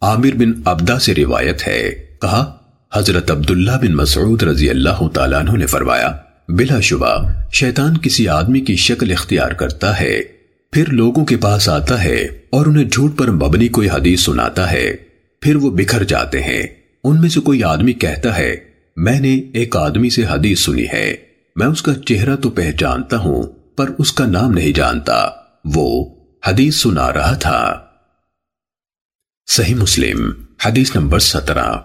عامر بن عبدہ سے روایت ہے۔ کہا، حضرت عبداللہ بن مسعود رضی اللہ تعالیٰ عنہ نے فرمایا، بلا شبہ، شیطان کسی آدمی کی شکل اختیار کرتا ہے، پھر لوگوں کے پاس آتا ہے اور انہیں جھوٹ پر مبنی کوئی حدیث سناتا ہے، پھر وہ بکھر جاتے ہیں۔ ان میں سے کوئی آدمی کہتا ہے، میں نے ایک آدمی سے حدیث سنی ہے، میں اس کا چہرہ تو پہچانتا ہوں، پر اس کا نام نہیں جانتا۔ وہ حدیث سنا رہا تھا۔ صحیح مسلم حدیث نمبر سترہ۔